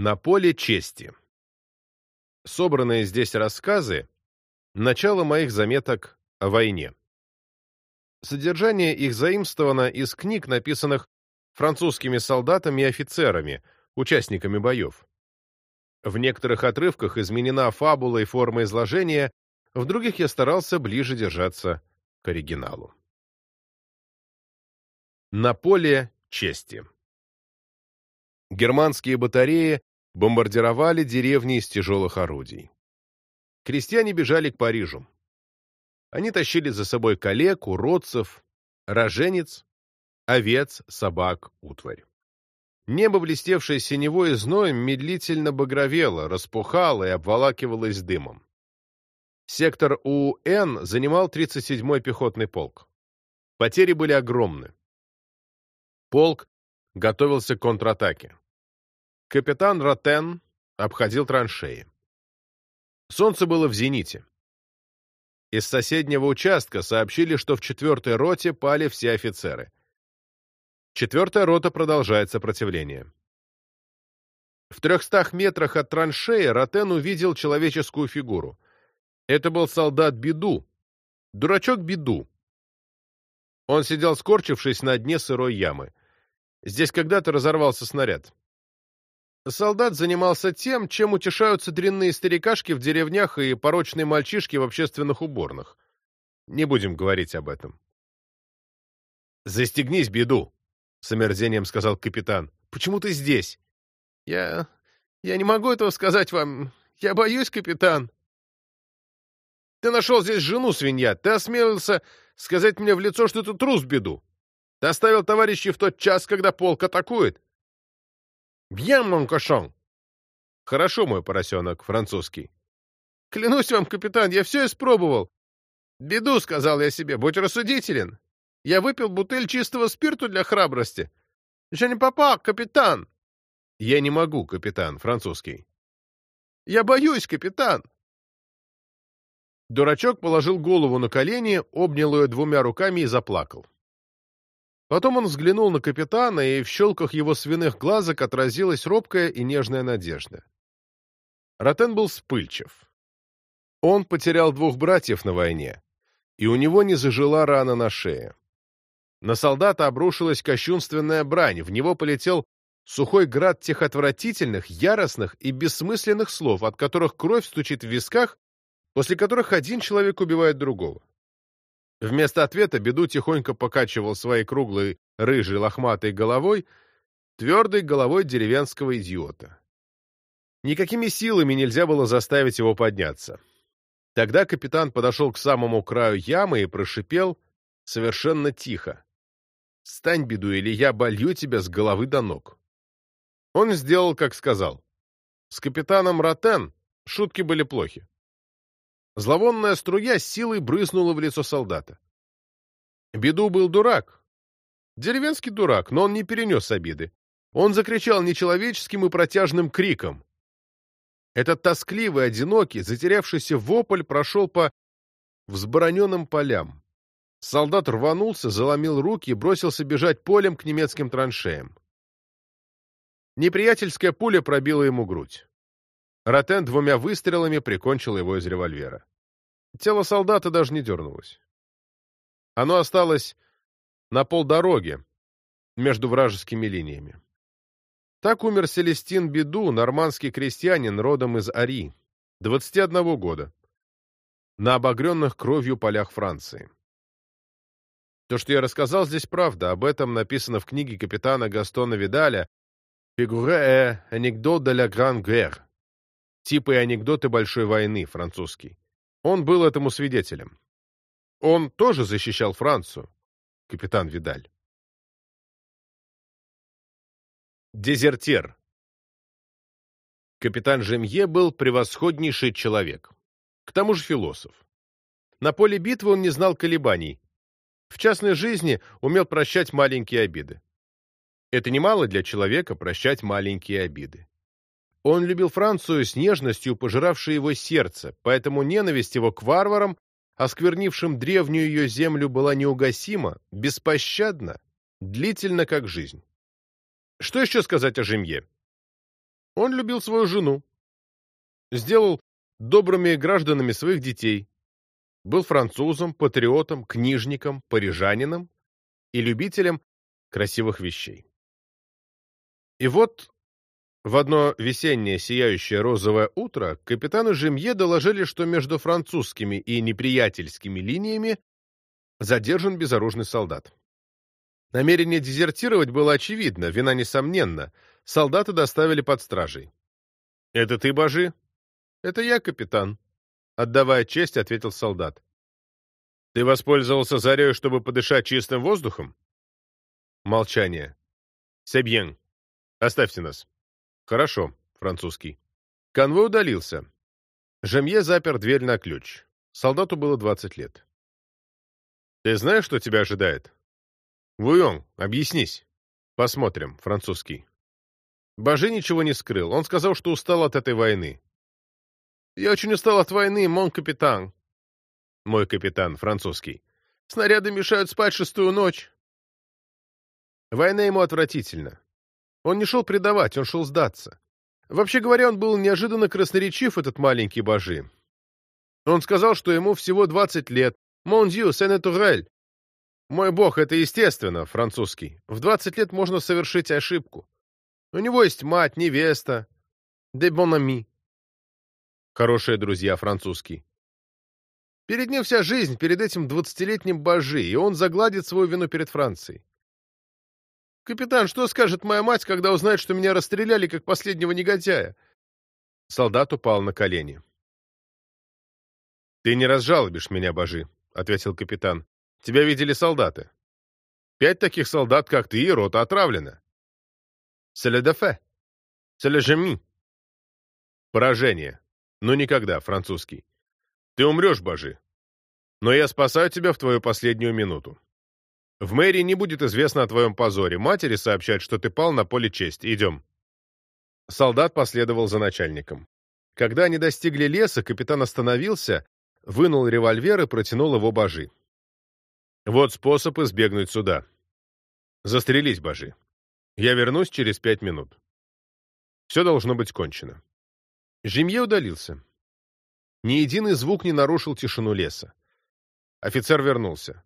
На поле чести. Собранные здесь рассказы — начало моих заметок о войне. Содержание их заимствовано из книг, написанных французскими солдатами и офицерами, участниками боев. В некоторых отрывках изменена фабула и форма изложения, в других я старался ближе держаться к оригиналу. На поле чести. Германские батареи бомбардировали деревни из тяжелых орудий. Крестьяне бежали к Парижу. Они тащили за собой коллег, уродцев, роженец, овец, собак, утварь. Небо, блестевшее синевой и зноем, медлительно багровело, распухало и обволакивалось дымом. Сектор УН занимал 37-й пехотный полк. Потери были огромны. Полк готовился к контратаке. Капитан Ротен обходил траншеи. Солнце было в зените. Из соседнего участка сообщили, что в четвертой роте пали все офицеры. Четвертая рота продолжает сопротивление. В трехстах метрах от траншеи Ротен увидел человеческую фигуру. Это был солдат Беду, дурачок Беду. Он сидел скорчившись на дне сырой ямы. Здесь когда-то разорвался снаряд. Солдат занимался тем, чем утешаются дрянные старикашки в деревнях и порочные мальчишки в общественных уборных. Не будем говорить об этом. «Застегнись, беду!» — с омерзением сказал капитан. «Почему ты здесь?» «Я... я не могу этого сказать вам. Я боюсь, капитан». «Ты нашел здесь жену, свинья. Ты осмелился сказать мне в лицо, что ты трус, беду. Ты оставил товарищей в тот час, когда полк атакует. Бьен, мон кошон. Хорошо, мой поросенок, французский. Клянусь вам, капитан, я все испробовал. Беду, сказал я себе, будь рассудителен. Я выпил бутыль чистого спирту для храбрости. Я не попал, капитан. Я не могу, капитан, французский. Я боюсь, капитан. Дурачок положил голову на колени, обнял ее двумя руками и заплакал. Потом он взглянул на капитана, и в щелках его свиных глазок отразилась робкая и нежная надежда. Ротен был вспыльчив. Он потерял двух братьев на войне, и у него не зажила рана на шее. На солдата обрушилась кощунственная брань, в него полетел сухой град тех отвратительных, яростных и бессмысленных слов, от которых кровь стучит в висках, после которых один человек убивает другого. Вместо ответа Беду тихонько покачивал своей круглой, рыжей, лохматой головой, твердой головой деревенского идиота. Никакими силами нельзя было заставить его подняться. Тогда капитан подошел к самому краю ямы и прошипел совершенно тихо. «Стань, Беду, или я болью тебя с головы до ног». Он сделал, как сказал. С капитаном Ротен шутки были плохи. Зловонная струя с силой брызнула в лицо солдата. Беду был дурак. Деревенский дурак, но он не перенес обиды. Он закричал нечеловеческим и протяжным криком. Этот тоскливый, одинокий, затерявшийся вопль прошел по взбороненным полям. Солдат рванулся, заломил руки и бросился бежать полем к немецким траншеям. Неприятельская пуля пробила ему грудь. Ротен двумя выстрелами прикончил его из револьвера. Тело солдата даже не дернулось. Оно осталось на полдороге между вражескими линиями. Так умер Селестин Беду, нормандский крестьянин, родом из Ари, 21 года, на обогренных кровью полях Франции. То, что я рассказал здесь, правда. Об этом написано в книге капитана Гастона Видаля «Figure et anecdote de la Grande Guerre» типы и анекдоты Большой войны, французский. Он был этому свидетелем. Он тоже защищал Францию, капитан Видаль. Дезертир. Капитан Жемье был превосходнейший человек. К тому же философ. На поле битвы он не знал колебаний. В частной жизни умел прощать маленькие обиды. Это немало для человека прощать маленькие обиды. Он любил Францию с нежностью, пожиравшей его сердце, поэтому ненависть его к варварам, осквернившим древнюю ее землю, была неугасима, беспощадна, длительна как жизнь. Что еще сказать о Жемье? Он любил свою жену. Сделал добрыми гражданами своих детей. Был французом, патриотом, книжником, парижанином и любителем красивых вещей. И вот в одно весеннее сияющее розовое утро капитану Жемье доложили, что между французскими и неприятельскими линиями задержан безоружный солдат. Намерение дезертировать было очевидно, вина несомненна. Солдата доставили под стражей. — Это ты, Бажи? — Это я, капитан. Отдавая честь, ответил солдат. — Ты воспользовался зарею, чтобы подышать чистым воздухом? Молчание. — Себьен. Оставьте нас. — Хорошо, французский. Конвой удалился. Жемье запер дверь на ключ. Солдату было двадцать лет. — Ты знаешь, что тебя ожидает? — Вуйон, объяснись. — Посмотрим, французский. Бажи ничего не скрыл. Он сказал, что устал от этой войны. «Я очень устал от войны, мон капитан». «Мой капитан, французский. Снаряды мешают спать шестую ночь». Война ему отвратительна. Он не шел предавать, он шел сдаться. Вообще говоря, он был неожиданно красноречив, этот маленький Бажи. Он сказал, что ему всего 20 лет. «Мон дью, сен Мой бог, это естественно, французский. В 20 лет можно совершить ошибку. У него есть мать, невеста. Де бонами. Хорошие друзья, французский. Перед ним вся жизнь, перед этим двадцатилетним божи, и он загладит свою вину перед Францией. «Капитан, что скажет моя мать, когда узнает, что меня расстреляли, как последнего негодяя?» Солдат упал на колени. «Ты не разжалобишь меня, божи», — ответил капитан. «Тебя видели солдаты. Пять таких солдат, как ты, и рота отравлена. Le génie. Поражение. Но никогда, французский. Ты умрешь, Бажи. Но я спасаю тебя в твою последнюю минуту. В мэрии не будет известно о твоем позоре. Матери сообщают, что ты пал на поле чести. Идем. Солдат последовал за начальником. Когда они достигли леса, капитан остановился, вынул револьвер и протянул его Бажи. Вот способ избегнуть суда. Застрелись, Бажи. Я вернусь через пять минут. Все должно быть кончено. Жемье удалился. Ни единый звук не нарушил тишину леса. Офицер вернулся.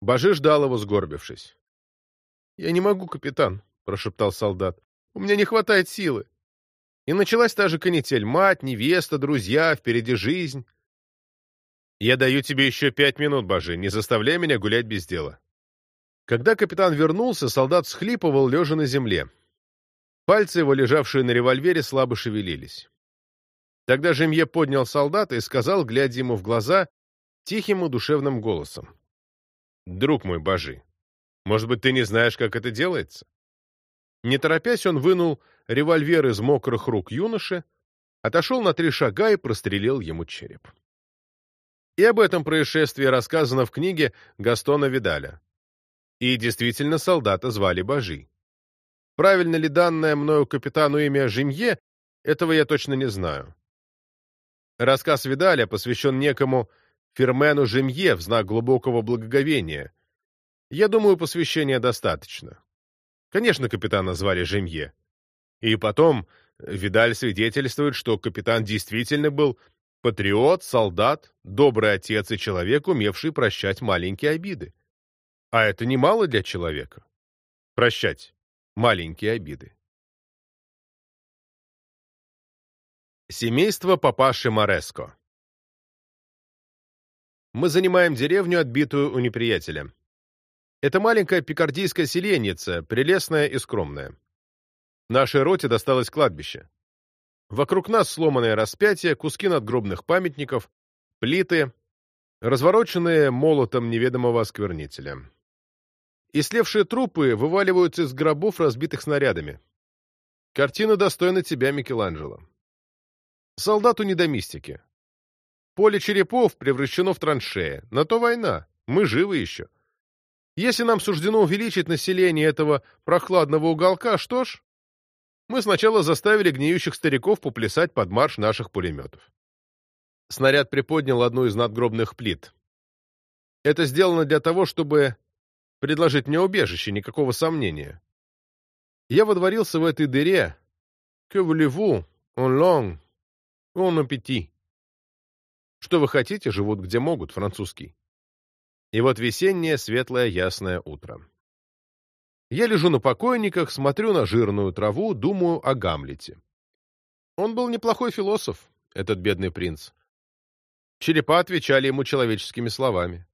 Бажи ждал его, сгорбившись. — Я не могу, капитан, — прошептал солдат. — У меня не хватает силы. И началась та же канитель. Мать, невеста, друзья, впереди жизнь. Я даю тебе еще пять минут, Бажи, не заставляй меня гулять без дела. Когда капитан вернулся, солдат схлипывал, лежа на земле. Пальцы его, лежавшие на револьвере, слабо шевелились. Тогда Жемье поднял солдата и сказал, глядя ему в глаза, тихим и душевным голосом. «Друг мой, Бажи, может быть, ты не знаешь, как это делается?» Не торопясь, он вынул револьвер из мокрых рук юноши, отошел на три шага и прострелил ему череп. И об этом происшествии рассказано в книге Гастона Видаля. И действительно солдата звали Бажи. Правильно ли данное мною капитану имя Жимье, этого я точно не знаю. Рассказ Видаля посвящен некому Фермену Жимье в знак глубокого благоговения. Я думаю, посвящения достаточно. Конечно, капитана звали Жимье. И потом, Видаль свидетельствует, что капитан действительно был патриот, солдат, добрый отец и человек, умевший прощать маленькие обиды. А это немало для человека. Прощать маленькие обиды. Семейство папаши Мореско Мы занимаем деревню, отбитую у неприятеля. Это маленькая пикардийская селенница, прелестная и скромная. Нашей роте досталось кладбище. Вокруг нас сломанное распятие, куски надгробных памятников, плиты, развороченные молотом неведомого осквернителя. Ислевшие трупы вываливаются из гробов, разбитых снарядами. Картина достойна тебя, Микеланджело. Солдату не до мистики. Поле черепов превращено в траншеи. На то война. Мы живы еще. Если нам суждено увеличить население этого прохладного уголка, что ж, мы сначала заставили гниющих стариков поплясать под марш наших пулеметов. Снаряд приподнял одну из надгробных плит. Это сделано для того, чтобы предложить мне убежище, никакого сомнения. Я водворился в этой дыре, Que voulez-vous? En long. En appétit. Что вы хотите, живут где могут, французский. И вот весеннее, светлое, ясное утро. Я лежу на покойниках, смотрю на жирную траву, думаю о Гамлете. Он был неплохой философ, этот бедный принц. Черепа отвечали ему человеческими словами.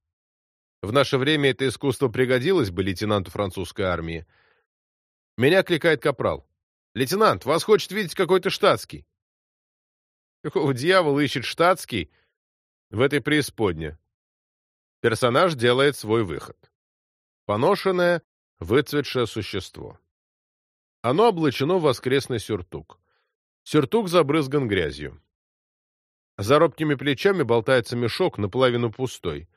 В наше время это искусство пригодилось бы лейтенанту французской армии. Меня кликает капрал. «Лейтенант, вас хочет видеть какой-то штатский». Какого дьявола ищет штатский в этой преисподне? Персонаж делает свой выход. Поношенное, выцветшее существо. Оно облачено в воскресный сюртук. Сюртук забрызган грязью. За робкими плечами болтается мешок, наполовину пустой.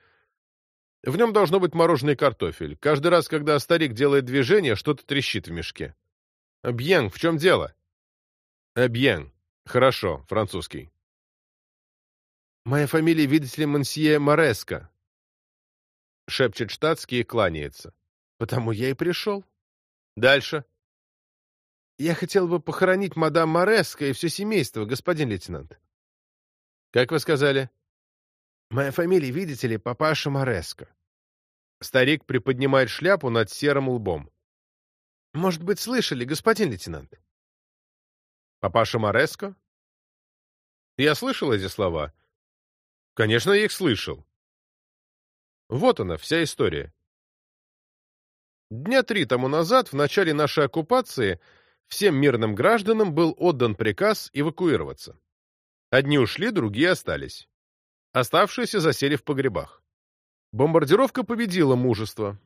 В нем должно быть мороженый картофель. Каждый раз, когда старик делает движение, что-то трещит в мешке. «Бьен, в чем дело?» «Бьен. Хорошо, французский». «Моя фамилия, видите ли, Монсье Мореско», — шепчет штатский и кланяется. «Потому я и пришел. Дальше». «Я хотел бы похоронить мадам Мореско и все семейство, господин лейтенант». «Как вы сказали?» «Моя фамилия, видите ли, папаша Мореско». Старик приподнимает шляпу над серым лбом. Может быть, слышали, господин лейтенант? Папаша Мореско? Я слышал эти слова. Конечно, я их слышал. Вот она, вся история. Дня три тому назад, в начале нашей оккупации, всем мирным гражданам был отдан приказ эвакуироваться. Одни ушли, другие остались. Оставшиеся засели в погребах. Бомбардировка победила мужество.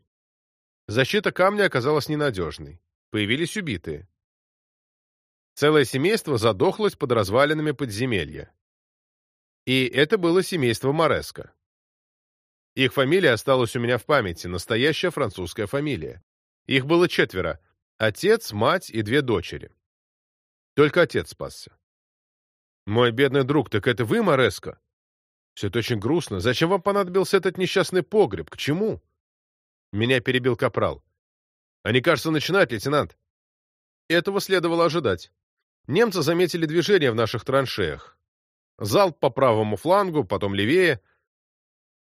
Защита камня оказалась ненадежной. Появились убитые. Целое семейство задохлось под развалинами подземелья. И это было семейство Мореско. Их фамилия осталась у меня в памяти, настоящая французская фамилия. Их было четверо — отец, мать и две дочери. Только отец спасся. «Мой бедный друг, так это вы, Мореско?» «Все это очень грустно. Зачем вам понадобился этот несчастный погреб? К чему?» Меня перебил капрал. «Они, кажется, начинают, лейтенант». Этого следовало ожидать. Немцы заметили движение в наших траншеях. Залп по правому флангу, потом левее.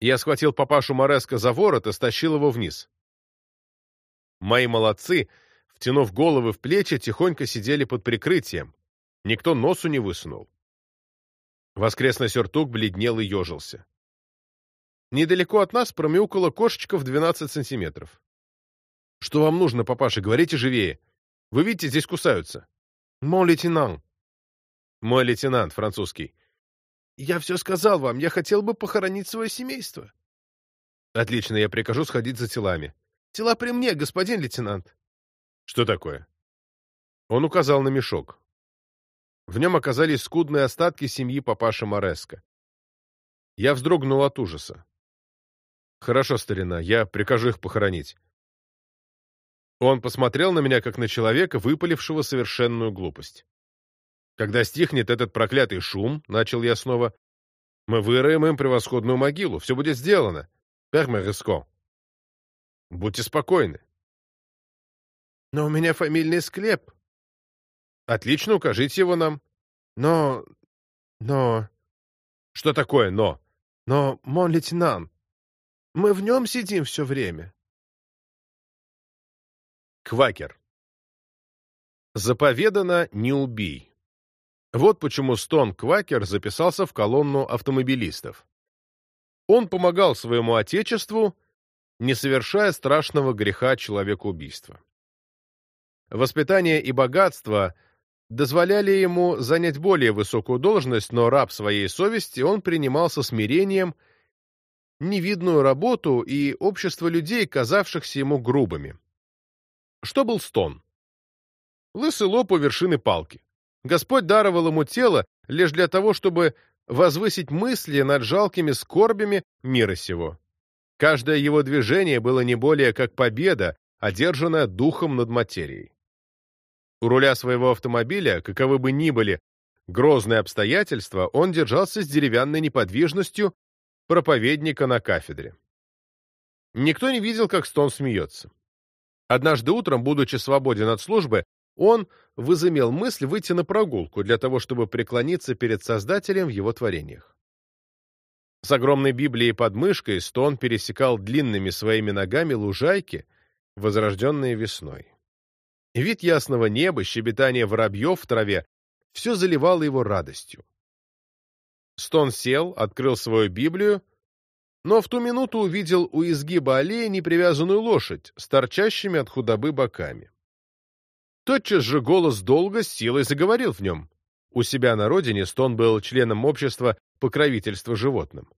Я схватил папашу Мореско за ворот и стащил его вниз. Мои молодцы, втянув головы в плечи, тихонько сидели под прикрытием. Никто носу не высунул. Воскресный сюртук бледнел и ежился. Недалеко от нас промяукала кошечка в 12 сантиметров. «Что вам нужно, папаша? Говорите живее. Вы видите, здесь кусаются». «Мой лейтенант». «Мой лейтенант, французский». «Я все сказал вам. Я хотел бы похоронить свое семейство». «Отлично, я прикажу сходить за телами». «Тела при мне, господин лейтенант». «Что такое?» Он указал на мешок. В нем оказались скудные остатки семьи папаши Мореско. Я вздрогнул от ужаса. «Хорошо, старина, я прикажу их похоронить». Он посмотрел на меня, как на человека, выпалившего совершенную глупость. «Когда стихнет этот проклятый шум», — начал я снова, — «мы выроем им превосходную могилу. Все будет сделано. Перме риско». «Будьте спокойны». «Но у меня фамильный склеп». «Отлично, укажите его нам». «Но... но...» «Что такое «но»?» «Но, мон лейтенант, мы в нем сидим все время. Квакер. Заповедано «не убий». Вот почему Стон Квакер записался в колонну автомобилистов. Он помогал своему отечеству, не совершая страшного греха человекоубийства. Воспитание и богатство дозволяли ему занять более высокую должность, но раб своей совести он принимал со смирением – невидную работу и общество людей, казавшихся ему грубыми. Что был стон? Лысый лоб у вершины палки. Господь даровал ему тело лишь для того, чтобы возвысить мысли над жалкими скорбями мира сего. Каждое его движение было не более как победа, одержанная духом над материей. У руля своего автомобиля, каковы бы ни были грозные обстоятельства, он держался с деревянной неподвижностью проповедника на кафедре. Никто не видел, как Стон смеется. Однажды утром, будучи свободен от службы, он возымел мысль выйти на прогулку для того, чтобы преклониться перед Создателем в его творениях. С огромной Библией под мышкой Стон пересекал длинными своими ногами лужайки, возрожденные весной. Вид ясного неба, щебетание воробьев в траве — все заливало его радостью. Стон сел, открыл свою Библию, но в ту минуту увидел у изгиба аллеи непривязанную лошадь с торчащими от худобы боками. Тотчас же голос долго с силой заговорил в нем. У себя на родине Стон был членом общества покровительства животным.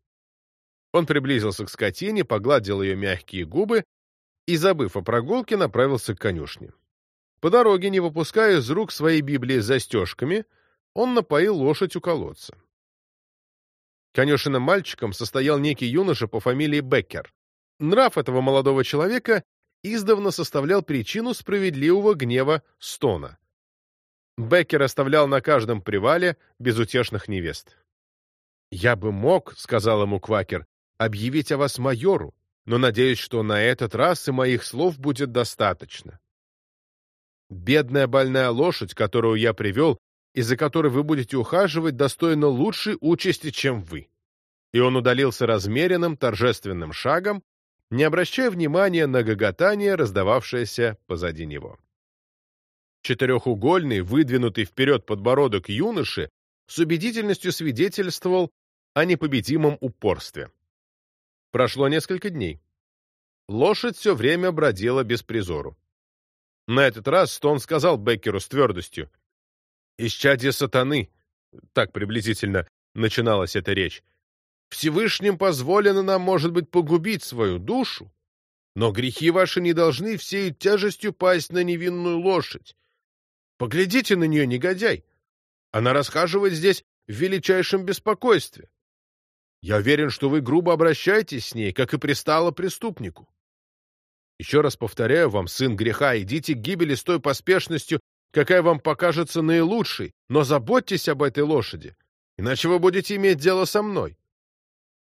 Он приблизился к скотине, погладил ее мягкие губы и, забыв о прогулке, направился к конюшне. По дороге, не выпуская из рук своей Библии с застежками, он напоил лошадь у колодца. Конюшенным мальчиком состоял некий юноша по фамилии Беккер. Нрав этого молодого человека издавна составлял причину справедливого гнева Стона. Беккер оставлял на каждом привале безутешных невест. «Я бы мог, — сказал ему Квакер, — объявить о вас майору, но надеюсь, что на этот раз и моих слов будет достаточно. Бедная больная лошадь, которую я привел, и за которой вы будете ухаживать, достойна лучшей участи, чем вы». И он удалился размеренным, торжественным шагом, не обращая внимания на гоготание, раздававшееся позади него. Четырехугольный, выдвинутый вперед подбородок юноши с убедительностью свидетельствовал о непобедимом упорстве. Прошло несколько дней. Лошадь все время бродила без призору. На этот раз Стон сказал Беккеру с твердостью, «Исчадие сатаны», так приблизительно начиналась эта речь, Всевышним позволено нам, может быть, погубить свою душу, но грехи ваши не должны всей тяжестью пасть на невинную лошадь. Поглядите на нее, негодяй. Она расхаживает здесь в величайшем беспокойстве. Я уверен, что вы грубо обращаетесь с ней, как и пристало преступнику. Еще раз повторяю вам, сын греха, идите к гибели с той поспешностью, какая вам покажется наилучшей, но заботьтесь об этой лошади, иначе вы будете иметь дело со мной.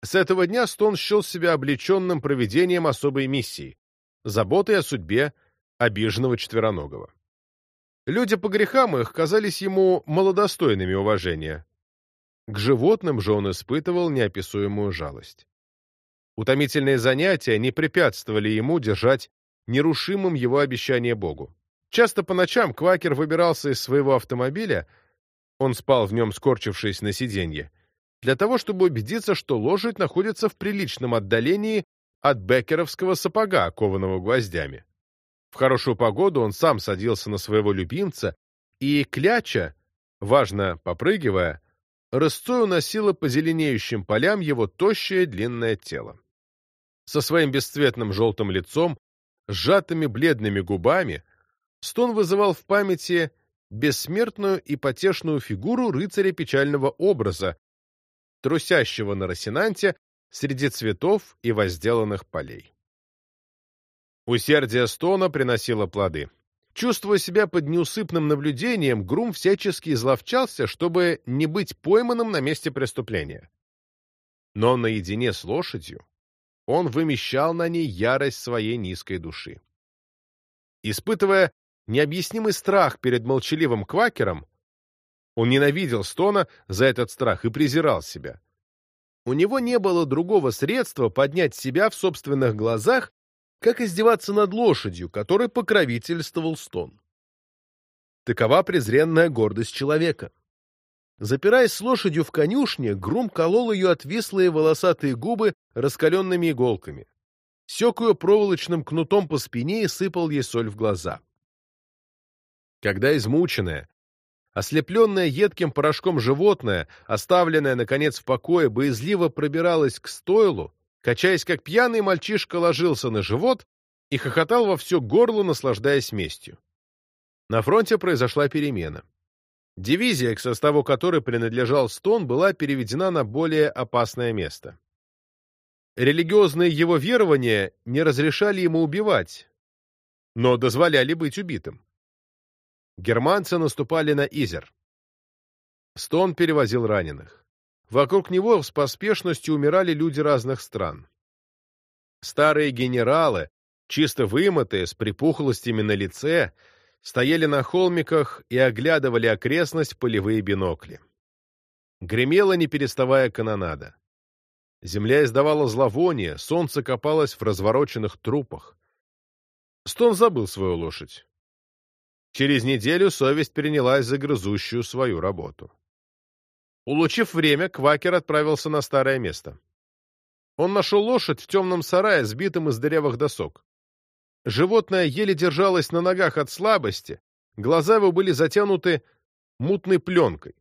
С этого дня Стон счел себя облеченным проведением особой миссии — заботой о судьбе обиженного четвероногого. Люди по грехам их казались ему малодостойными уважения. К животным же он испытывал неописуемую жалость. Утомительные занятия не препятствовали ему держать нерушимым его обещание Богу. Часто по ночам Квакер выбирался из своего автомобиля, он спал в нем, скорчившись на сиденье, для того, чтобы убедиться, что лошадь находится в приличном отдалении от беккеровского сапога, кованого гвоздями. В хорошую погоду он сам садился на своего любимца и, кляча, важно попрыгивая, рысцой уносила по зеленеющим полям его тощее длинное тело. Со своим бесцветным желтым лицом, сжатыми бледными губами, Стон вызывал в памяти бессмертную и потешную фигуру рыцаря печального образа, трусящего на Росинанте среди цветов и возделанных полей. Усердие Стона приносило плоды. Чувствуя себя под неусыпным наблюдением, Грум всячески изловчался, чтобы не быть пойманным на месте преступления. Но наедине с лошадью он вымещал на ней ярость своей низкой души. Испытывая необъяснимый страх перед молчаливым квакером, он ненавидел Стона за этот страх и презирал себя. У него не было другого средства поднять себя в собственных глазах, как издеваться над лошадью, которой покровительствовал Стон. Такова презренная гордость человека. Запираясь с лошадью в конюшне, Грум колол ее отвислые волосатые губы раскаленными иголками. Сек ее проволочным кнутом по спине и сыпал ей соль в глаза. Когда измученная, Ослепленное едким порошком животное, оставленное, наконец, в покое, боязливо пробиралось к стойлу, качаясь, как пьяный мальчишка ложился на живот и хохотал во все горло, наслаждаясь местью. На фронте произошла перемена. Дивизия, к составу которой принадлежал Стон, была переведена на более опасное место. Религиозные его верования не разрешали ему убивать, но дозволяли быть убитым. Германцы наступали на Изер. Стон перевозил раненых. Вокруг него с поспешностью умирали люди разных стран. Старые генералы, чисто вымытые, с припухлостями на лице, стояли на холмиках и оглядывали окрестность полевые бинокли. Гремела, не переставая, канонада. Земля издавала зловоние, солнце копалось в развороченных трупах. Стон забыл свою лошадь. Через неделю совесть принялась за грызущую свою работу. Улучив время, Квакер отправился на старое место. Он нашел лошадь в темном сарае, сбитом из дырявых досок. Животное еле держалось на ногах от слабости, глаза его были затянуты мутной пленкой.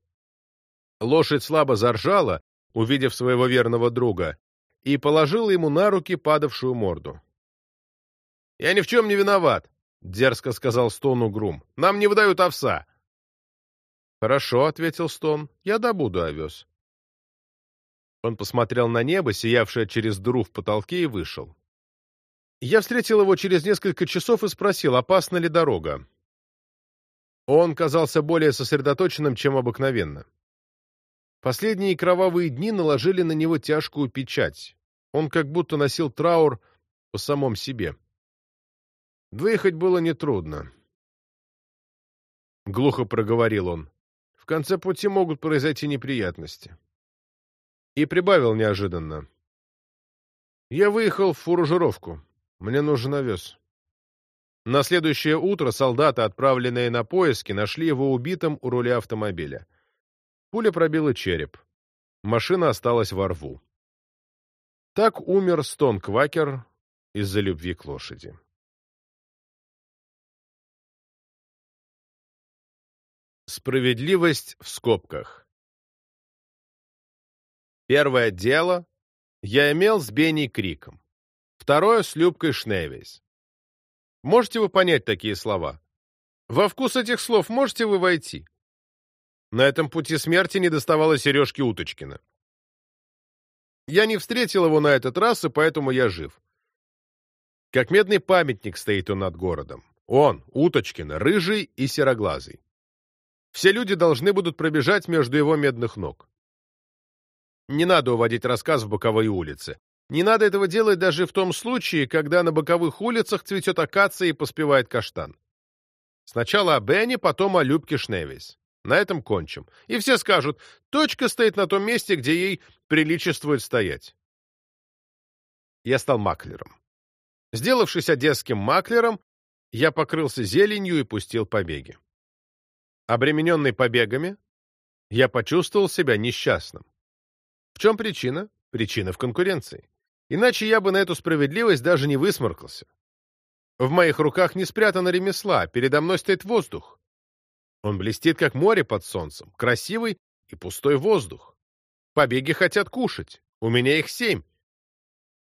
Лошадь слабо заржала, увидев своего верного друга, и положила ему на руки падавшую морду. — Я ни в чем не виноват, — дерзко сказал Стону Грум. — Нам не выдают овса. — Хорошо, — ответил Стон, — я добуду овес. Он посмотрел на небо, сиявшее через дыру в потолке, и вышел. Я встретил его через несколько часов и спросил, опасна ли дорога. Он казался более сосредоточенным, чем обыкновенно. Последние кровавые дни наложили на него тяжкую печать. Он как будто носил траур по самом себе. Выехать было нетрудно. Глухо проговорил он. В конце пути могут произойти неприятности. И прибавил неожиданно. Я выехал в фуражировку. Мне нужен овес. На следующее утро солдаты, отправленные на поиски, нашли его убитым у руля автомобиля. Пуля пробила череп. Машина осталась во рву. Так умер Стон Квакер из-за любви к лошади. Справедливость в скобках Первое дело я имел с Бенни Криком. Второе — с Любкой Шневейс. Можете вы понять такие слова? Во вкус этих слов можете вы войти? На этом пути смерти не доставало Сережки Уточкина. Я не встретил его на этот раз, и поэтому я жив. Как медный памятник стоит он над городом. Он, Уточкина, рыжий и сероглазый. Все люди должны будут пробежать между его медных ног. Не надо уводить рассказ в боковые улицы. Не надо этого делать даже в том случае, когда на боковых улицах цветет акация и поспевает каштан. Сначала о Бенни, потом о Любке Шневис. На этом кончим. И все скажут, точка стоит на том месте, где ей приличествует стоять. Я стал маклером. Сделавшись одесским маклером, я покрылся зеленью и пустил побеги. Обремененный побегами, я почувствовал себя несчастным. В чем причина? Причина в конкуренции. Иначе я бы на эту справедливость даже не высморкался. В моих руках не спрятано ремесла, передо мной стоит воздух. Он блестит, как море под солнцем, красивый и пустой воздух. Побеги хотят кушать, у меня их семь.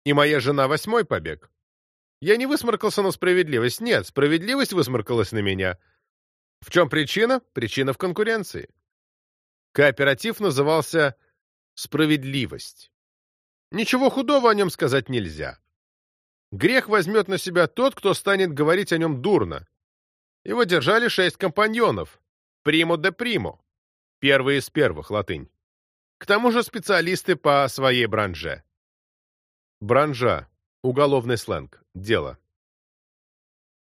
И моя жена восьмой побег. Я не высморкался на справедливость, нет, справедливость высморкалась на меня. В чем причина? Причина в конкуренции. Кооператив назывался «Справедливость». Ничего худого о нем сказать нельзя. Грех возьмет на себя тот, кто станет говорить о нем дурно. Его держали шесть компаньонов. Приму де приму. Первый из первых, латынь. К тому же специалисты по своей бранже. Бранжа. Уголовный сленг. Дело.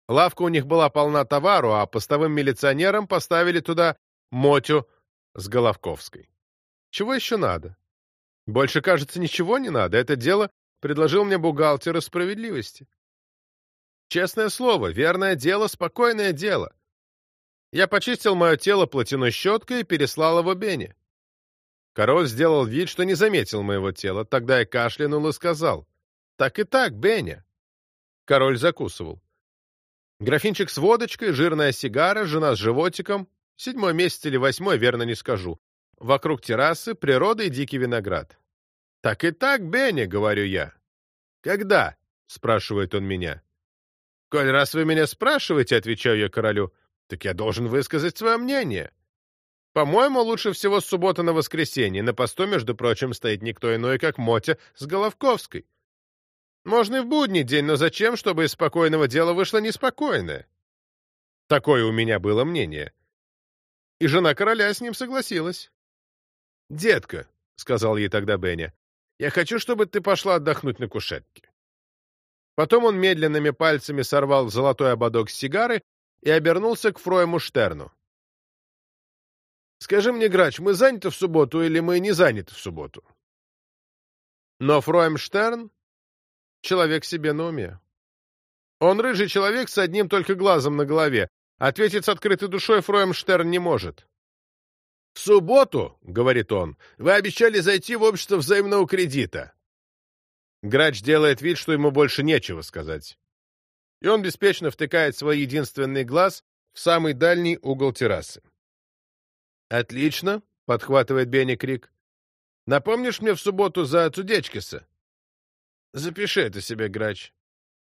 Лавка у них была полна товару, а постовым милиционерам поставили туда Мотю с Головковской. Чего еще надо? Больше, кажется, ничего не надо. Это дело предложил мне бухгалтер справедливости. Честное слово, верное дело, спокойное дело. Я почистил мое тело платяной щеткой и переслал его Бене. Король сделал вид, что не заметил моего тела. Тогда я кашлянул и сказал. «Так и так, Беня». Король закусывал. Графинчик с водочкой, жирная сигара, жена с животиком. Седьмой месяц или восьмой, верно не скажу. Вокруг террасы природа и дикий виноград. «Так и так, Бенни», — говорю я. «Когда?» — спрашивает он меня. «Коль раз вы меня спрашиваете», — отвечаю я королю, — «так я должен высказать свое мнение. По-моему, лучше всего с субботы на воскресенье. На посту, между прочим, стоит никто иной, как Мотя с Головковской. Можно и в будний день, но зачем, чтобы из спокойного дела вышло неспокойное?» Такое у меня было мнение. И жена короля с ним согласилась. «Детка», — сказал ей тогда Бенни, — «я хочу, чтобы ты пошла отдохнуть на кушетке». Потом он медленными пальцами сорвал золотой ободок с сигары и обернулся к Фроему Штерну. «Скажи мне, Грач, мы заняты в субботу или мы не заняты в субботу?» Но Фроем Штерн — человек себе на уме. Он рыжий человек с одним только глазом на голове. Ответить с открытой душой Фроем Штерн не может. «В субботу, — говорит он, — вы обещали зайти в общество взаимного кредита». Грач делает вид, что ему больше нечего сказать. И он беспечно втыкает свой единственный глаз в самый дальний угол террасы. «Отлично», — подхватывает Бенни Крик. «Напомнишь мне в субботу за Цудечкиса?» «Запиши это себе, Грач».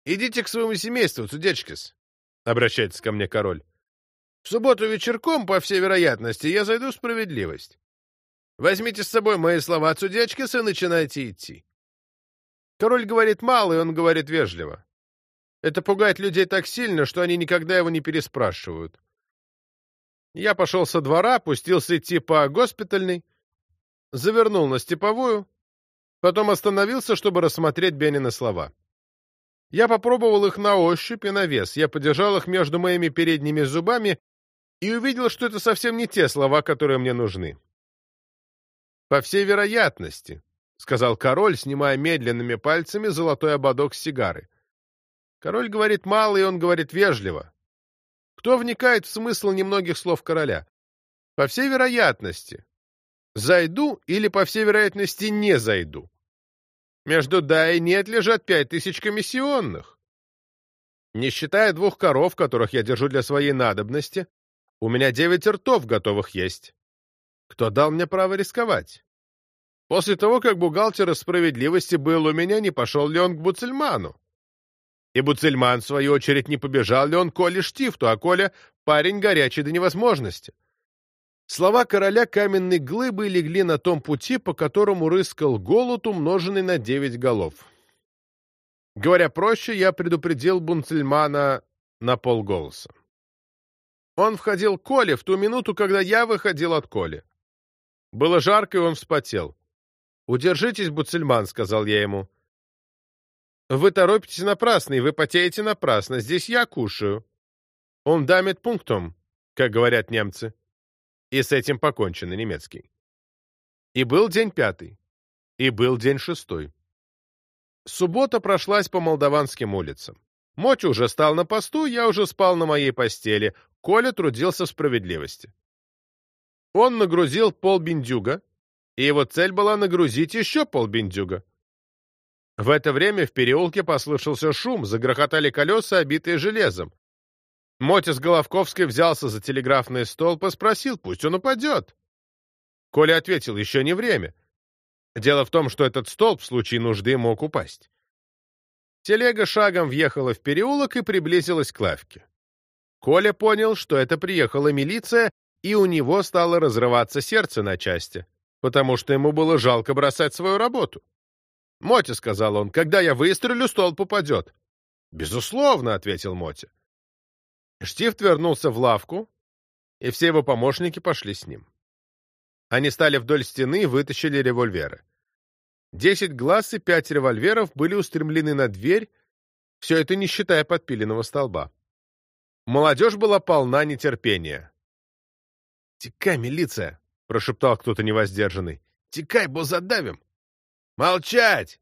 «Идите к своему семейству, Цудечкис», — обращается ко мне король. В субботу вечерком, по всей вероятности, я зайду в справедливость. Возьмите с собой мои слова от судячкиса и начинайте идти. Король говорит мало, и он говорит вежливо. Это пугает людей так сильно, что они никогда его не переспрашивают. Я пошел со двора, пустился идти по госпитальной, завернул на степовую, потом остановился, чтобы рассмотреть Бенина слова. Я попробовал их на ощупь и на вес. Я подержал их между моими передними зубами и увидел, что это совсем не те слова, которые мне нужны. «По всей вероятности», — сказал король, снимая медленными пальцами золотой ободок с сигары. Король говорит мало, и он говорит вежливо. Кто вникает в смысл немногих слов короля? По всей вероятности. Зайду или, по всей вероятности, не зайду. Между «да» и «нет» лежат пять тысяч комиссионных. Не считая двух коров, которых я держу для своей надобности, у меня девять ртов готовых есть. Кто дал мне право рисковать? После того, как бухгалтер справедливости был у меня, не пошел ли он к Буцельману? И Буцельман, в свою очередь, не побежал ли он Коле Штифту, а Коля — парень горячий до невозможности. Слова короля каменной глыбы легли на том пути, по которому рыскал голод, умноженный на девять голов. Говоря проще, я предупредил Бунцельмана на полголоса. Он входил к Коле в ту минуту, когда я выходил от Коли. Было жарко, и он вспотел. «Удержитесь, Буцельман», — сказал я ему. «Вы торопитесь напрасно, и вы потеете напрасно. Здесь я кушаю». «Он дамит пунктом», как говорят немцы. И с этим покончено немецкий. И был день пятый. И был день шестой. Суббота прошлась по молдаванским улицам. Мотя уже стал на посту, я уже спал на моей постели. Коля трудился в справедливости. Он нагрузил полбиндюга, и его цель была нагрузить еще полбиндюга. В это время в переулке послышался шум, загрохотали колеса, обитые железом. Мотя с Головковской взялся за телеграфный столб и спросил, пусть он упадет. Коля ответил, еще не время. Дело в том, что этот столб в случае нужды мог упасть. Телега шагом въехала в переулок и приблизилась к лавке. Коля понял, что это приехала милиция, и у него стало разрываться сердце на части, потому что ему было жалко бросать свою работу. «Мотя», — сказал он, — «когда я выстрелю, столб упадет». «Безусловно», — ответил Мотя. Штифт вернулся в лавку, и все его помощники пошли с ним. Они стали вдоль стены и вытащили револьверы. Десять глаз и пять револьверов были устремлены на дверь, все это не считая подпиленного столба. Молодежь была полна нетерпения. «Текай, милиция!» — прошептал кто-то невоздержанный. «Текай, бо задавим!» «Молчать!»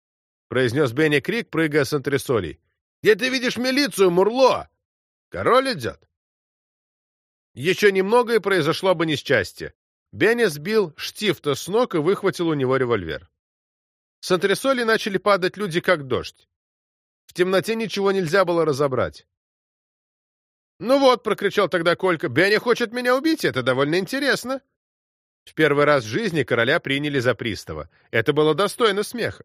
— произнес Бенни Крик, прыгая с антресолей. «Где ты видишь милицию, Мурло? Король идет!» Еще немного, и произошло бы несчастье. Бенни сбил штифта с ног и выхватил у него револьвер. С антресолей начали падать люди, как дождь. В темноте ничего нельзя было разобрать. «Ну вот», — прокричал тогда Колька, — «Бенни хочет меня убить, это довольно интересно». В первый раз в жизни короля приняли за пристава. Это было достойно смеха.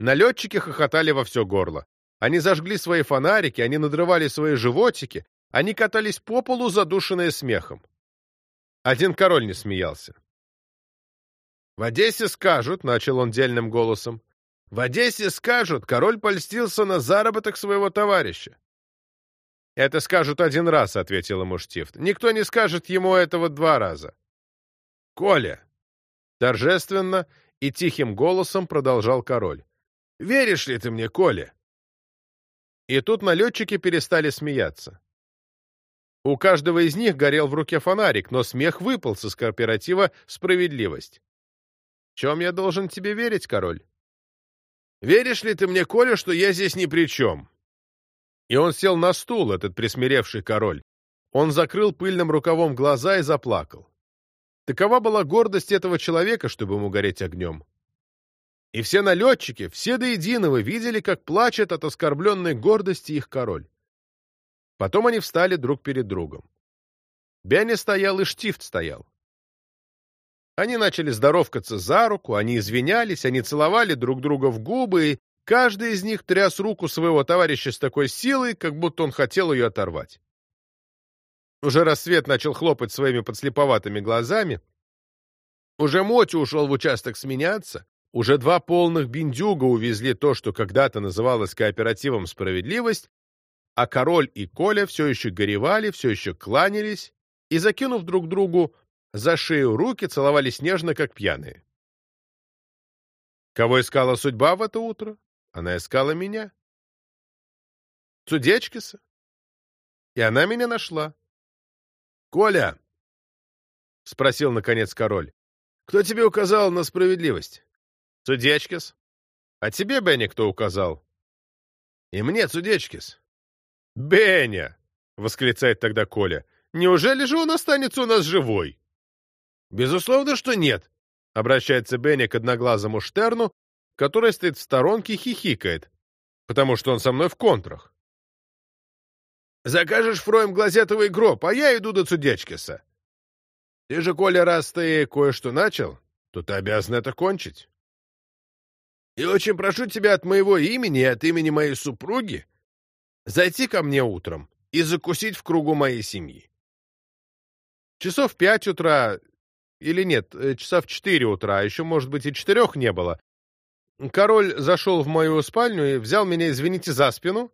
Налетчики хохотали во все горло. Они зажгли свои фонарики, они надрывали свои животики, они катались по полу, задушенные смехом. Один король не смеялся. «В Одессе скажут», — начал он дельным голосом, — «в Одессе скажут, король польстился на заработок своего товарища. «Это скажут один раз», — ответил ему Штифт. «Никто не скажет ему этого два раза». «Коля!» — торжественно и тихим голосом продолжал король. «Веришь ли ты мне, Коля?» И тут налетчики перестали смеяться. У каждого из них горел в руке фонарик, но смех выполз из кооператива «Справедливость». Чем я должен тебе верить, король? Веришь ли ты мне, Коля, что я здесь ни при чем? И он сел на стул, этот присмиревший король. Он закрыл пыльным рукавом глаза и заплакал. Такова была гордость этого человека, чтобы ему гореть огнем. И все налетчики, все до единого, видели, как плачет от оскорбленной гордости их король. Потом они встали друг перед другом. Бенни стоял, и Штифт стоял. Они начали здоровкаться за руку, они извинялись, они целовали друг друга в губы, и каждый из них тряс руку своего товарища с такой силой, как будто он хотел ее оторвать. Уже рассвет начал хлопать своими подслеповатыми глазами. Уже Моти ушел в участок сменяться. Уже два полных биндюга увезли то, что когда-то называлось кооперативом «Справедливость», а король и Коля все еще горевали, все еще кланялись и, закинув друг другу за шею руки, целовались нежно, как пьяные. Кого искала судьба в это утро? Она искала меня. Судечкиса. И она меня нашла. «Коля!» — спросил, наконец, король. «Кто тебе указал на справедливость?» «Судечкис». «А тебе, Бенни, кто указал?» «И мне, Судечкис». «Беня!» — восклицает тогда Коля. «Неужели же он останется у нас живой?» «Безусловно, что нет», — обращается Беня к одноглазому Штерну, который стоит в сторонке и хихикает, потому что он со мной в контрах. «Закажешь Фроем глазетовый гроб, а я иду до Цудечкиса. Ты же, Коля, раз ты кое-что начал, то ты обязан это кончить. И очень прошу тебя от моего имени и от имени моей супруги зайти ко мне утром и закусить в кругу моей семьи. Часов пять утра, или нет, э, часа в четыре утра, еще, может быть, и четырех не было. Король зашел в мою спальню и взял меня, извините, за спину,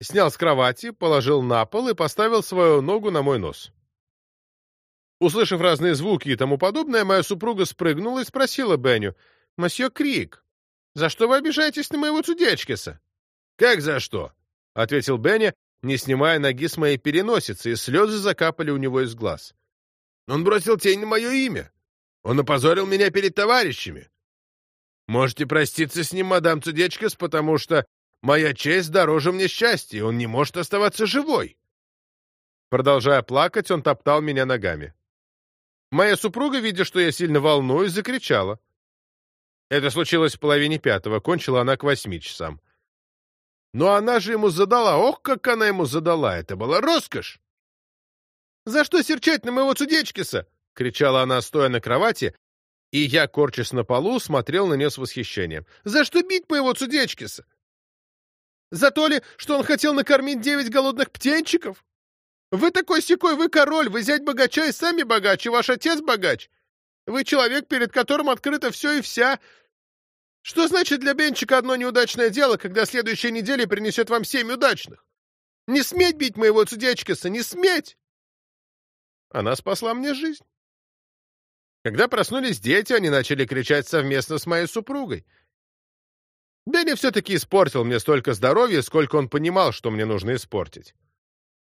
снял с кровати, положил на пол и поставил свою ногу на мой нос. Услышав разные звуки и тому подобное, моя супруга спрыгнула и спросила Беню, «Мосье Крик, за что вы обижаетесь на моего Цудечкиса?» «Как за что?» — ответил Бенни, не снимая ноги с моей переносицы, и слезы закапали у него из глаз. «Он бросил тень на мое имя. Он опозорил меня перед товарищами. Можете проститься с ним, мадам Цудечкас, потому что моя честь дороже мне счастья, и он не может оставаться живой». Продолжая плакать, он топтал меня ногами. Моя супруга, видя, что я сильно волнуюсь, закричала. Это случилось в половине пятого, кончила она к восьми часам. Но она же ему задала, ох, как она ему задала, это была роскошь! «За что серчать на моего Цудечкиса?» — кричала она, стоя на кровати, и я, корчась на полу, смотрел на нее с восхищением. «За что бить моего Цудечкиса? За то ли, что он хотел накормить девять голодных птенчиков? Вы такой секой, вы король, вы зять богача и сами богаче, ваш отец богач. Вы человек, перед которым открыто все и вся, что значит для Бенчика одно неудачное дело, когда следующая неделя принесет вам семь удачных? Не сметь бить моего Цудечкиса, не сметь! Она спасла мне жизнь. Когда проснулись дети, они начали кричать совместно с моей супругой. Бенни все-таки испортил мне столько здоровья, сколько он понимал, что мне нужно испортить.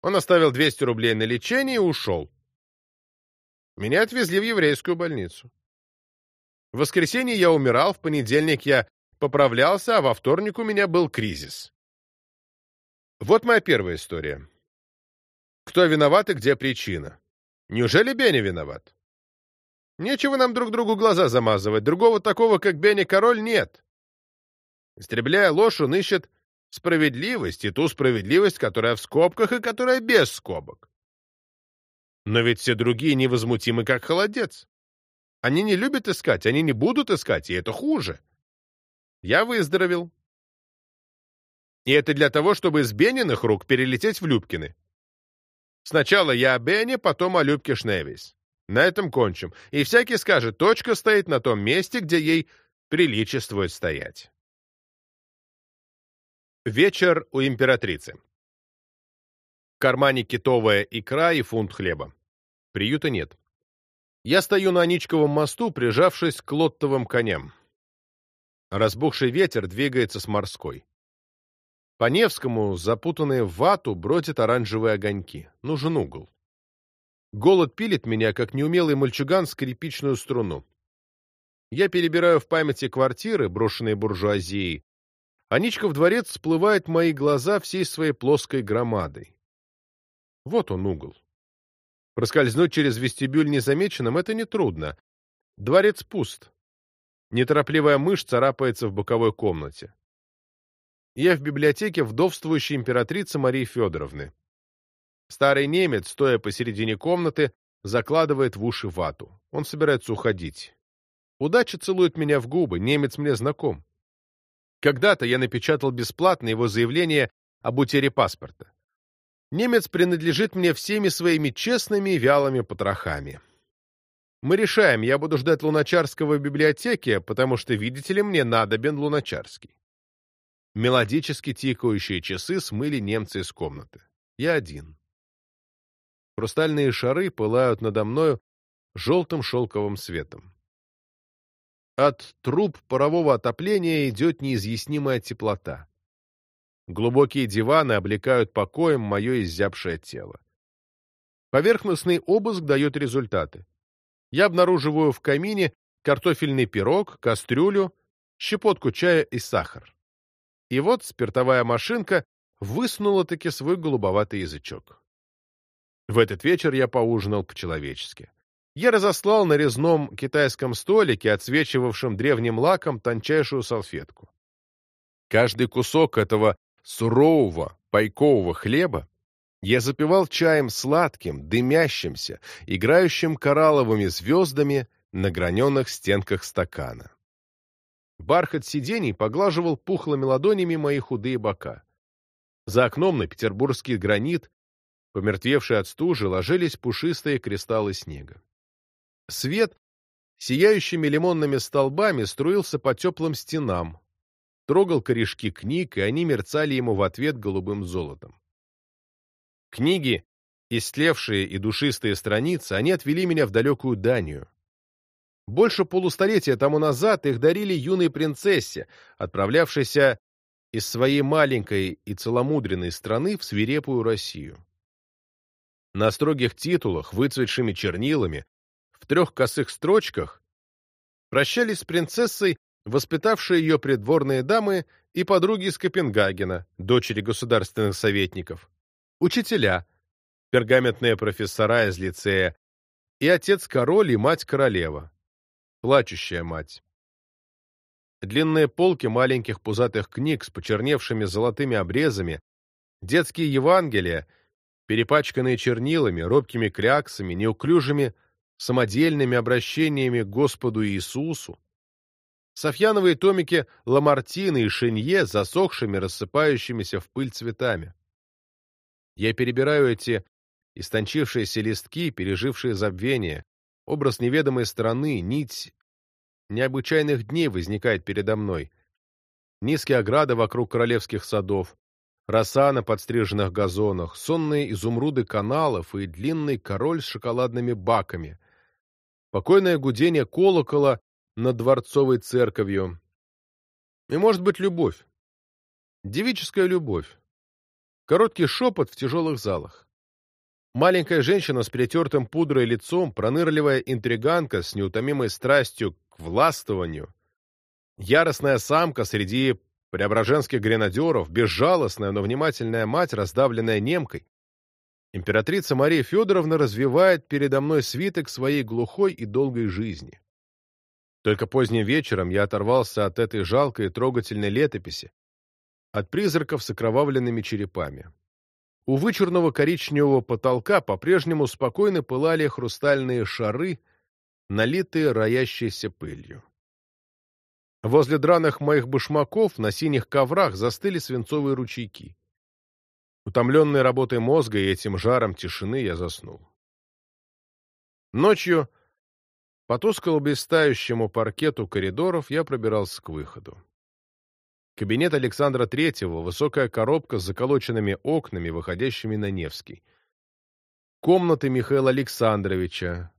Он оставил 200 рублей на лечение и ушел. Меня отвезли в еврейскую больницу. В воскресенье я умирал, в понедельник я поправлялся, а во вторник у меня был кризис. Вот моя первая история. Кто виноват и где причина? Неужели Бенни виноват? Нечего нам друг другу глаза замазывать. Другого такого, как Бенни Король, нет. Истребляя ложь, он ищет справедливость, и ту справедливость, которая в скобках и которая без скобок. Но ведь все другие невозмутимы, как холодец. Они не любят искать, они не будут искать, и это хуже. Я выздоровел. И это для того, чтобы из Бениных рук перелететь в Любкины. Сначала я о Бене, потом о Любке Шневис. На этом кончим. И всякий скажет, точка стоит на том месте, где ей приличествует стоять. Вечер у императрицы. В кармане китовая икра и фунт хлеба. Приюта нет. Я стою на Аничковом мосту, прижавшись к лоттовым коням. Разбухший ветер двигается с морской. По Невскому, запутанные в вату, бродят оранжевые огоньки. Нужен угол. Голод пилит меня, как неумелый мальчуган скрипичную струну. Я перебираю в памяти квартиры, брошенные буржуазией. А Ничков дворец всплывает в мои глаза всей своей плоской громадой. Вот он угол. Проскользнуть через вестибюль незамеченным — это нетрудно. Дворец пуст. Неторопливая мышь царапается в боковой комнате. Я в библиотеке вдовствующей императрицы Марии Федоровны. Старый немец, стоя посередине комнаты, закладывает в уши вату. Он собирается уходить. Удача целует меня в губы, немец мне знаком. Когда-то я напечатал бесплатно его заявление об утере паспорта. Немец принадлежит мне всеми своими честными и вялыми потрохами. Мы решаем, я буду ждать Луначарского в библиотеке, потому что, видите ли, мне надобен Луначарский. Мелодически тикающие часы смыли немца из комнаты. Я один. Хрустальные шары пылают надо мною желтым шелковым светом. От труб парового отопления идет неизъяснимая теплота. Глубокие диваны облекают покоем мое изябшее тело. Поверхностный обыск дает результаты. Я обнаруживаю в камине картофельный пирог, кастрюлю, щепотку чая и сахар. И вот спиртовая машинка высунула-таки свой голубоватый язычок. В этот вечер я поужинал по-человечески. Я разослал на резном китайском столике, отсвечивавшем древним лаком, тончайшую салфетку. Каждый кусок этого сурового пайкового хлеба я запивал чаем сладким, дымящимся, играющим коралловыми звездами на граненых стенках стакана. Бархат сидений поглаживал пухлыми ладонями мои худые бока. За окном на петербургский гранит, помертвевший от стужи, ложились пушистые кристаллы снега. Свет, сияющими лимонными столбами, струился по теплым стенам, трогал корешки книг, и они мерцали ему в ответ голубым золотом. Книги, истлевшие и душистые страницы, они отвели меня в далекую Данию. Больше полустолетия тому назад их дарили юной принцессе, отправлявшейся из своей маленькой и целомудренной страны в свирепую Россию. На строгих титулах, выцветшими чернилами, в трех косых строчках прощались с принцессой воспитавшие ее придворные дамы и подруги из Копенгагена, дочери государственных советников, учителя, пергаментные профессора из лицея, и отец-король и мать-королева, плачущая мать. Длинные полки маленьких пузатых книг с почерневшими золотыми обрезами, детские Евангелия, перепачканные чернилами, робкими кряксами, неуклюжими самодельными обращениями к Господу Иисусу, Софьяновые томики Ламартины и Шенье засохшими, рассыпающимися в пыль цветами. Я перебираю эти истончившиеся листки, пережившие забвение, образ неведомой страны, нить необычайных дней возникает передо мной. Низкие ограды вокруг королевских садов, роса на подстриженных газонах, сонные изумруды каналов и длинный король с шоколадными баками, покойное гудение колокола над дворцовой церковью. И, может быть, любовь. Девическая любовь. Короткий шепот в тяжелых залах. Маленькая женщина с перетертым пудрой лицом, пронырливая интриганка с неутомимой страстью к властвованию, яростная самка среди преображенских гренадеров, безжалостная, но внимательная мать, раздавленная немкой. Императрица Мария Федоровна развивает передо мной свиток своей глухой и долгой жизни. Только поздним вечером я оторвался от этой жалкой и трогательной летописи, от призраков с окровавленными черепами. У вычурного коричневого потолка по-прежнему спокойно пылали хрустальные шары, налитые роящейся пылью. Возле драных моих башмаков на синих коврах застыли свинцовые ручейки. Утомленный работой мозга и этим жаром тишины я заснул. Ночью по тускло блистающему паркету коридоров я пробирался к выходу. Кабинет Александра Третьего, высокая коробка с заколоченными окнами, выходящими на Невский. Комнаты Михаила Александровича.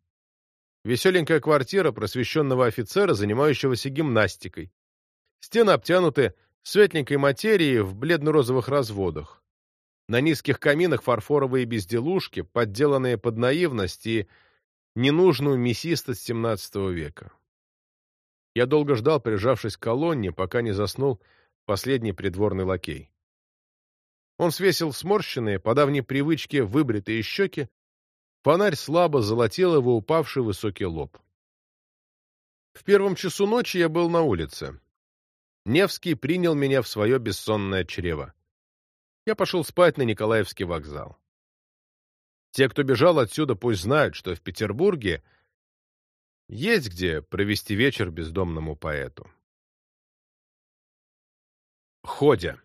Веселенькая квартира просвещенного офицера, занимающегося гимнастикой. Стены обтянуты светленькой материи в бледно-розовых разводах. На низких каминах фарфоровые безделушки, подделанные под наивность и ненужную мясистость XVII века. Я долго ждал, прижавшись к колонне, пока не заснул последний придворный лакей. Он свесил сморщенные, по давней привычке, выбритые щеки, фонарь слабо золотил его упавший высокий лоб. В первом часу ночи я был на улице. Невский принял меня в свое бессонное чрево. Я пошел спать на Николаевский вокзал. Те, кто бежал отсюда, пусть знают, что в Петербурге есть где провести вечер бездомному поэту. Ходя.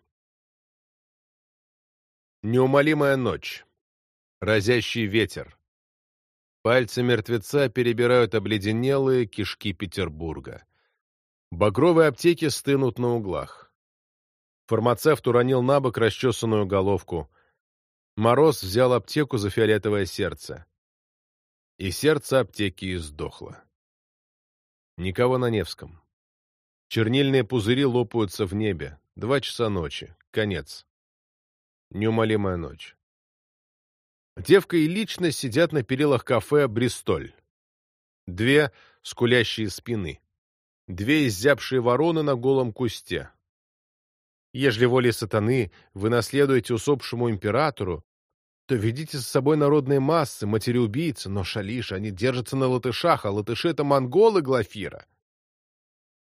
Неумолимая ночь. Разящий ветер. Пальцы мертвеца перебирают обледенелые кишки Петербурга. Багровые аптеки стынут на углах. Фармацевт уронил на бок расчесанную головку. Мороз взял аптеку за фиолетовое сердце. И сердце аптеки издохло. Никого на Невском. Чернильные пузыри лопаются в небе. Два часа ночи. Конец. Неумолимая ночь. Девка и личность сидят на перилах кафе «Бристоль». Две скулящие спины. Две изябшие вороны на голом кусте. Ежели волей сатаны вы наследуете усопшему императору, то ведите с собой народные массы, матери-убийцы, но, шалиш, они держатся на латышах, а латыши — это монголы Глафира.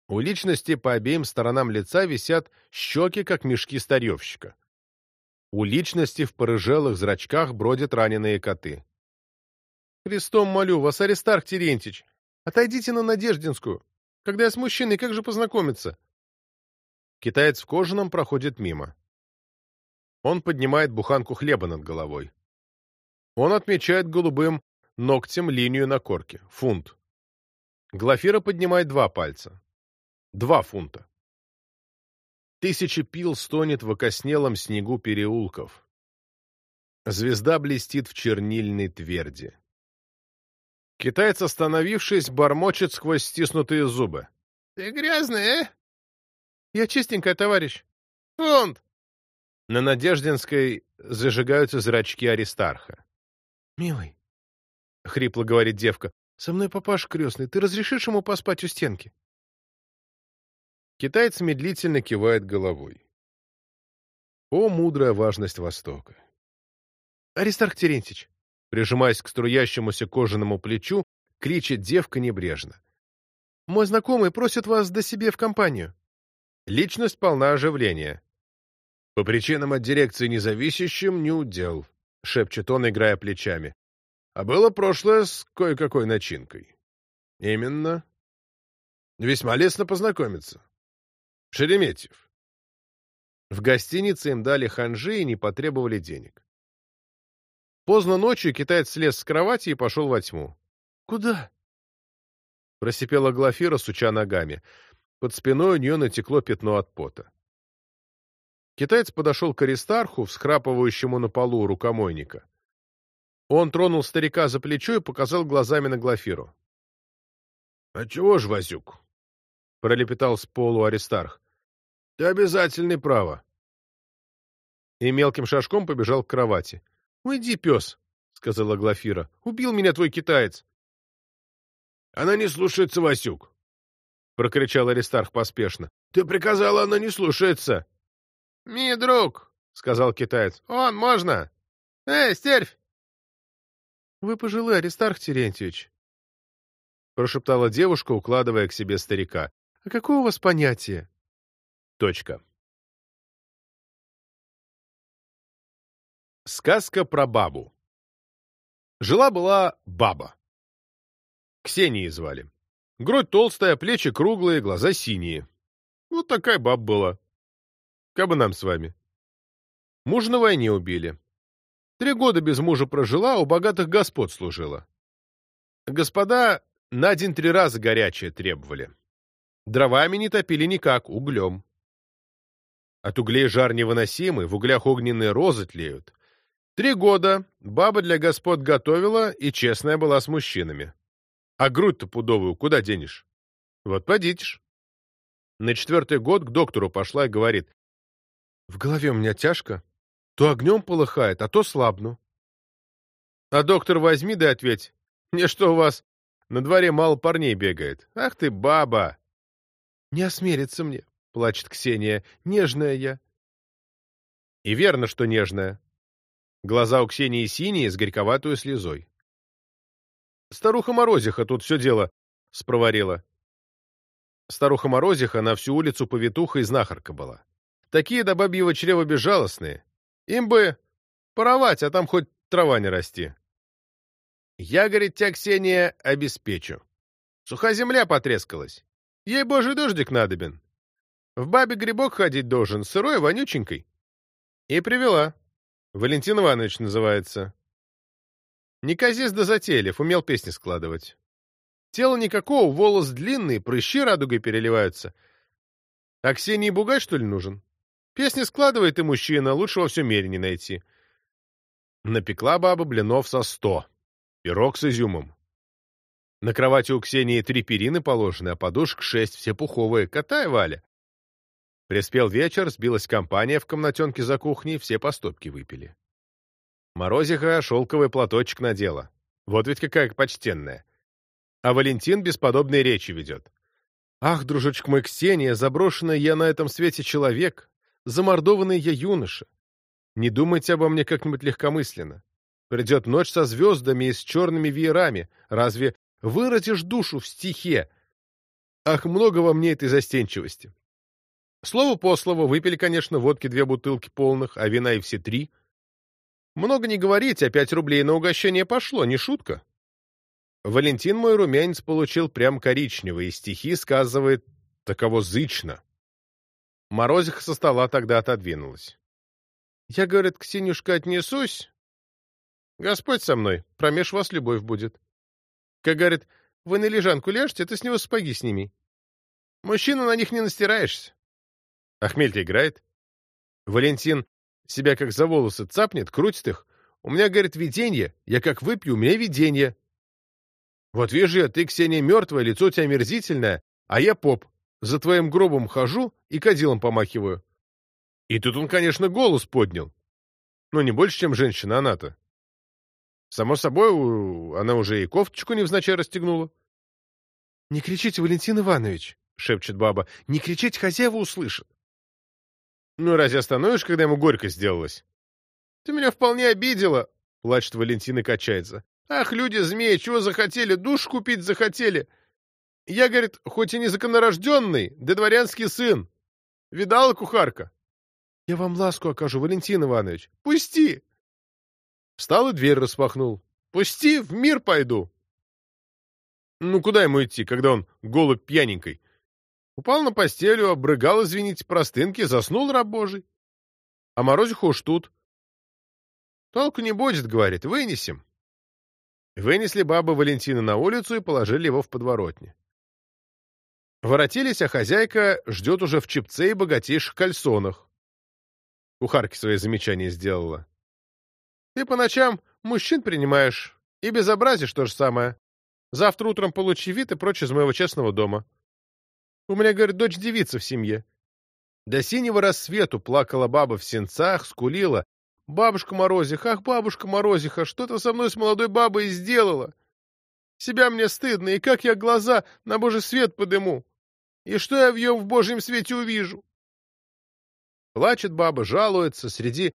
У личности по обеим сторонам лица висят щеки, как мешки старьевщика. У личности в порыжелых зрачках бродят раненые коты. «Христом молю вас, Аристарх Терентьевич, отойдите на Надеждинскую. Когда я с мужчиной, как же познакомиться?» Китаец в кожаном проходит мимо. Он поднимает буханку хлеба над головой. Он отмечает голубым ногтем линию на корке. Фунт. Глафира поднимает два пальца. Два фунта. Тысячи пил стонет в окоснелом снегу переулков. Звезда блестит в чернильной тверди. Китаец, остановившись, бормочет сквозь стиснутые зубы. — Ты грязный, э? — Я чистенькая, товарищ. — Фунт! На Надеждинской зажигаются зрачки Аристарха. — Милый, — хрипло говорит девка, — со мной папаш крестный. Ты разрешишь ему поспать у стенки? Китаец медлительно кивает головой. О, мудрая важность Востока! Аристарх Терентьевич, прижимаясь к струящемуся кожаному плечу, кричит девка небрежно. Мой знакомый просит вас до себе в компанию. Личность полна оживления. По причинам от дирекции независящим не удел, шепчет он, играя плечами. А было прошлое с кое-какой начинкой. Именно. Весьма лестно познакомиться. Шереметьев. В гостинице им дали ханжи и не потребовали денег. Поздно ночью китаец слез с кровати и пошел во тьму. — Куда? — просипела Глафира, суча ногами. Под спиной у нее натекло пятно от пота. Китаец подошел к Аристарху, всхрапывающему на полу рукомойника. Он тронул старика за плечо и показал глазами на Глафиру. — А чего ж, Васюк? — пролепетал с полу Аристарх. Ты обязательный право. И мелким шажком побежал к кровати. — Уйди, пес, — сказала Глафира. — Убил меня твой китаец. — Она не слушается, Васюк, — прокричал Аристарх поспешно. — Ты приказала, она не слушается. — Ми, друг, — сказал китаец. — Он, можно. Эй, стервь! — Вы пожилы, Аристарх Терентьевич, — прошептала девушка, укладывая к себе старика. — А какое у вас понятие? Точка. Сказка про бабу. Жила-была баба. Ксении звали. Грудь толстая, плечи круглые, глаза синие. Вот такая баба была. Кабы нам с вами. Муж на войне убили. Три года без мужа прожила, у богатых господ служила. Господа на день три раза горячее требовали. Дровами не топили никак, углем. От углей жар невыносимый, в углях огненные розы тлеют. Три года баба для господ готовила и честная была с мужчинами. А грудь-то пудовую куда денешь? Вот подитишь. На четвертый год к доктору пошла и говорит, «В голове у меня тяжко, то огнем полыхает, а то слабну». А доктор возьми да ответь, «Мне что у вас, на дворе мало парней бегает? Ах ты, баба!» «Не осмелится мне», — плачет Ксения, — «нежная я». И верно, что нежная. Глаза у Ксении синие, с горьковатой слезой. Старуха Морозиха тут все дело спроворила. Старуха Морозиха на всю улицу повитуха и знахарка была. Такие до бабьего чрева безжалостные. Им бы поровать, а там хоть трава не расти. Я, говорит, тебя, Ксения, обеспечу. Суха земля потрескалась. Ей божий дождик надобен. В бабе грибок ходить должен, сырой, вонюченькой. И привела. Валентин Иванович называется. Неказист до затейлив, умел песни складывать. Тело никакого, волос длинный, прыщи радугой переливаются. А Ксении бугай, что ли, нужен? Песни складывает и мужчина, лучше во всем мире не найти. Напекла баба блинов со сто. Пирог с изюмом. На кровати у Ксении три перины положены, а подушек шесть, все пуховые. Катай, Валя. Приспел вечер, сбилась компания в комнатенке за кухней, все по стопке выпили. Морозиха шелковый платочек надела. Вот ведь какая почтенная. А Валентин бесподобные речи ведет. «Ах, дружочек мой, Ксения, заброшенный я на этом свете человек, замордованный я юноша. Не думайте обо мне как-нибудь легкомысленно. Придет ночь со звездами и с черными веерами. Разве выразишь душу в стихе? Ах, много во мне этой застенчивости. Слово по слову, выпили, конечно, водки две бутылки полных, а вина и все три. Много не говорить, а пять рублей на угощение пошло, не шутка. Валентин мой румянец получил прям коричневый, и стихи сказывает таково зычно. Морозиха со стола тогда отодвинулась. Я, говорит, Ксенюшка, отнесусь, Господь со мной, промеж вас любовь будет. Как говорит, вы на лежанку ляжете, ты с него сапоги сними. Мужчина на них не настираешься. А хмель-то играет. Валентин себя как за волосы цапнет, крутит их. У меня, говорит, видение. Я как выпью, у меня видение. Вот вижу я, ты, Ксения, мертвая, лицо у тебя мерзительное, а я поп. За твоим гробом хожу и кадилом помахиваю. И тут он, конечно, голос поднял. Ну, не больше, чем женщина она-то. Само собой, она уже и кофточку невзначай расстегнула. — Не кричите, Валентин Иванович, — шепчет баба. — Не кричите, хозяева услышат. — Ну, разве остановишь, когда ему горько сделалось? — Ты меня вполне обидела, — плачет Валентин и качается. — Ах, люди змеи, чего захотели, душ купить захотели. Я, говорит, хоть и незаконнорожденный, да дворянский сын. Видала, кухарка? — Я вам ласку окажу, Валентин Иванович. Пусти! Встал и дверь распахнул. «Пусти, в мир пойду!» Ну, куда ему идти, когда он голубь пьяненькой? Упал на постелю, обрыгал, извините, простынки, заснул раб божий. А Морозиха уж тут. Толку не будет, говорит, вынесем. Вынесли бабы Валентина на улицу и положили его в подворотне. Воротились, а хозяйка ждет уже в чепце и богатейших кальсонах. Кухарке свои замечания сделала. Ты по ночам мужчин принимаешь, и безобразишь то же самое. Завтра утром получи вид и прочь из моего честного дома. У меня, говорит, дочь девица в семье. До синего рассвету плакала баба в сенцах, скулила. «Бабушка Морозиха, ах, бабушка Морозиха, что ты со мной с молодой бабой сделала? Себя мне стыдно, и как я глаза на божий свет подыму? И что я в нем в божьем свете увижу?» Плачет баба, жалуется, среди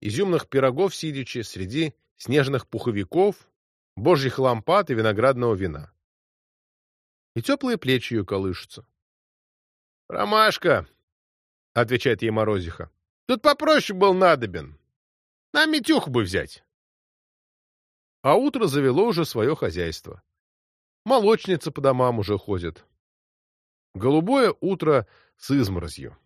изюмных пирогов сидячи среди снежных пуховиков, божьих лампад и виноградного вина. И теплые плечи ее колышутся. — Ромашка, — отвечает ей Морозиха, — тут попроще был надобен. Нам Митюху бы взять. А утро завело уже свое хозяйство. Молочница по домам уже ходит. Голубое утро с изморозью.